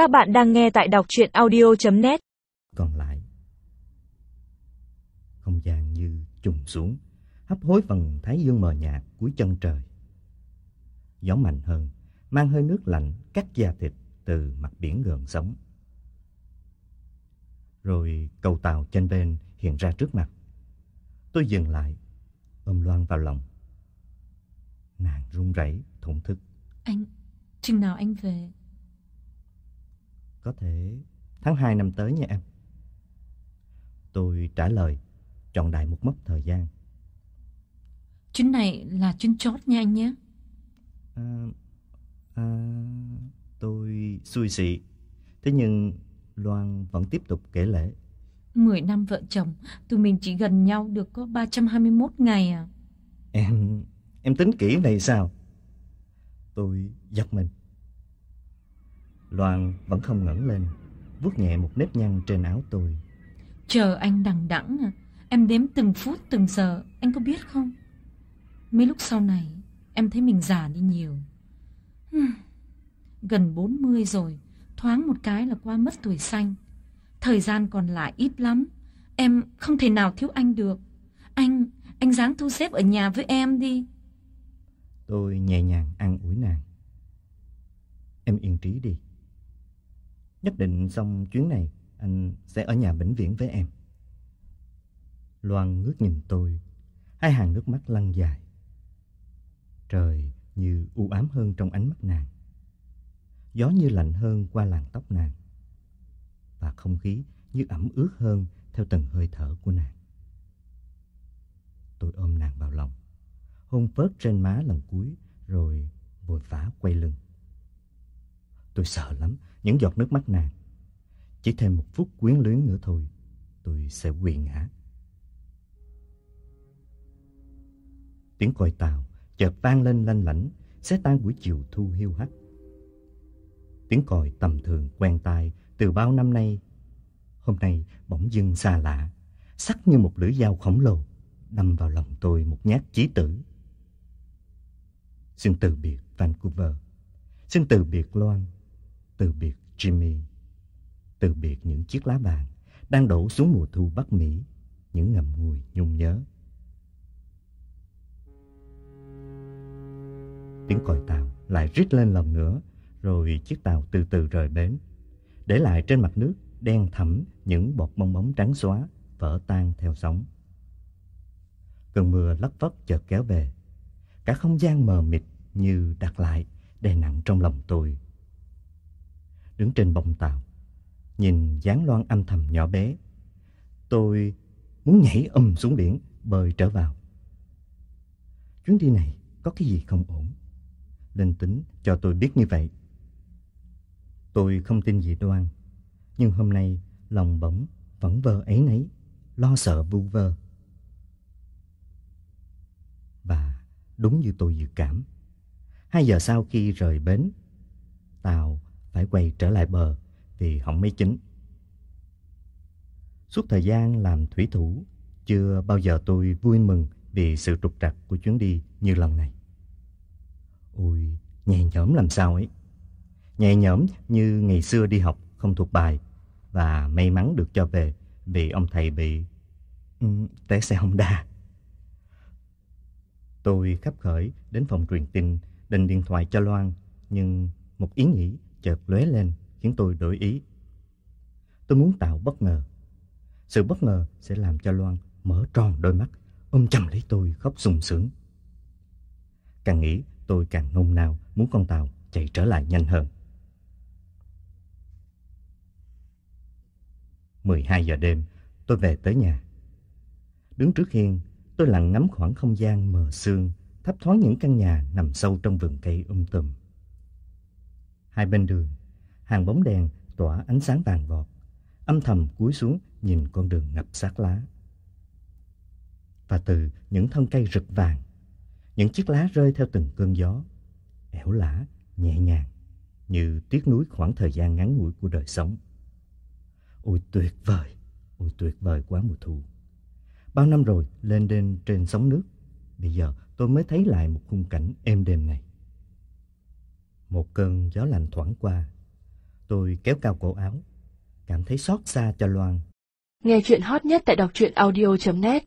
Các bạn đang nghe tại đọc chuyện audio.net Còn lại Không gian như trùng xuống Hấp hối phần thái dương mờ nhạt cuối chân trời. Gió mạnh hơn Mang hơi nước lạnh cắt da thịt từ mặt biển gần sóng. Rồi cầu tàu trên bên hiện ra trước mặt. Tôi dừng lại Ôm Loan vào lòng. Nàng run rẩy thổn thức. Anh, chừng nào anh về? Có thể tháng 2 năm tới nha em. Tôi trả lời, chọn đại một mốc thời gian. Chuyến này là chuyến chót nha anh nhé. À, à, tôi xui xị. Thế nhưng Loan vẫn tiếp tục kể lễ. Mười năm vợ chồng, tụi mình chỉ gần nhau được có 321 ngày à. Em, em tính kỹ này sao? Tôi giật mình. Loan vẫn không ngẩng lên, vuốt nhẹ một nếp nhăn trên áo tôi. Chờ anh đằng đẵng à, em đếm từng phút từng giờ, anh có biết không? Mấy lúc sau này, em thấy mình già đi nhiều. Gần 40 rồi, thoáng một cái là qua mất tuổi xanh. Thời gian còn lại ít lắm, em không thể nào thiếu anh được. Anh, anh dáng thu xếp ở nhà với em đi. Tôi nhẹ nhàng ăn ủi nàng. Em yên trí đi. Nhất định xong chuyến này anh sẽ ở nhà bệnh viện với em. Loan ngước nhìn tôi, hai hàng nước mắt lăn dài. Trời như u ám hơn trong ánh mắt nàng. Gió như lạnh hơn qua làn tóc nàng. Và không khí như ẩm ướt hơn theo từng hơi thở của nàng. Tôi ôm nàng vào lòng, hôn phớt trên má lần cuối rồi vội vã quay lưng. Tôi sợ lắm những giọt nước mắt nàng. Chỉ thêm một phút quyến luyến nữa thôi, tôi sẽ quỳ ngã. Tiếng còi tàu chợt vang lên lanh lảnh, sẽ tan buổi chiều thu hiu hắt. Tiếng còi tầm thường quen tai từ bao năm nay. Hôm nay bỗng dưng xa lạ, sắc như một lưỡi dao khổng lồ, đâm vào lòng tôi một nhát chí tử. Xin từ biệt Vancouver, xin từ biệt Loan, từ biệt Jimmy, từ biệt những chiếc lá vàng đang đổ xuống mùa thu Bắc Mỹ, những ngầm ngùi nhung nhớ. Tiếng còi tàu lại rít lên lần nữa, rồi chiếc tàu từ từ rời bến, để lại trên mặt nước đen thẳm những bọt bong bóng trắng xóa vỡ tan theo sóng. Cơn mưa lất phất chợt kéo về, cả không gian mờ mịt như đặt lại đè nặng trong lòng tôi đứng trên bông tàu, nhìn dáng loan âm thầm nhỏ bé. Tôi muốn nhảy ầm xuống biển, bơi trở vào. Chuyến đi này có cái gì không ổn. Linh tính cho tôi biết như vậy. Tôi không tin gì đoan, nhưng hôm nay lòng bỗng vẫn vơ ấy nấy, lo sợ vu vơ. Và đúng như tôi dự cảm, hai giờ sau khi rời bến, tàu phải quay trở lại bờ vì hỏng máy chính. Suốt thời gian làm thủy thủ, chưa bao giờ tôi vui mừng vì sự trục trặc của chuyến đi như lần này. Ôi, nhẹ nhõm làm sao ấy. Nhẹ nhõm như ngày xưa đi học không thuộc bài và may mắn được cho về vì ông thầy bị um, té xe Honda. Tôi khắp khởi đến phòng truyền tin định điện thoại cho Loan nhưng một ý nghĩ chợt lóe lên khiến tôi đổi ý. Tôi muốn tạo bất ngờ. Sự bất ngờ sẽ làm cho Loan mở tròn đôi mắt, ôm chầm lấy tôi khóc sùng sướng. Càng nghĩ tôi càng nôn nao muốn con tàu chạy trở lại nhanh hơn. 12 giờ đêm, tôi về tới nhà. Đứng trước hiên, tôi lặng ngắm khoảng không gian mờ sương, thấp thoáng những căn nhà nằm sâu trong vườn cây um tùm. Hai bên đường, hàng bóng đèn tỏa ánh sáng vàng vọt, âm thầm cúi xuống nhìn con đường ngập sát lá. Và từ những thân cây rực vàng, những chiếc lá rơi theo từng cơn gió, ẻo lả, nhẹ nhàng, như tiếc nuối khoảng thời gian ngắn ngủi của đời sống. Ôi tuyệt vời, ôi tuyệt vời quá mùa thu. Bao năm rồi lên đên trên sóng nước, bây giờ tôi mới thấy lại một khung cảnh êm đềm này. Một cơn gió lạnh thoảng qua. Tôi kéo cao cổ áo, cảm thấy xót xa cho Loan. Nghe chuyện hot nhất tại đọc truyện audio.net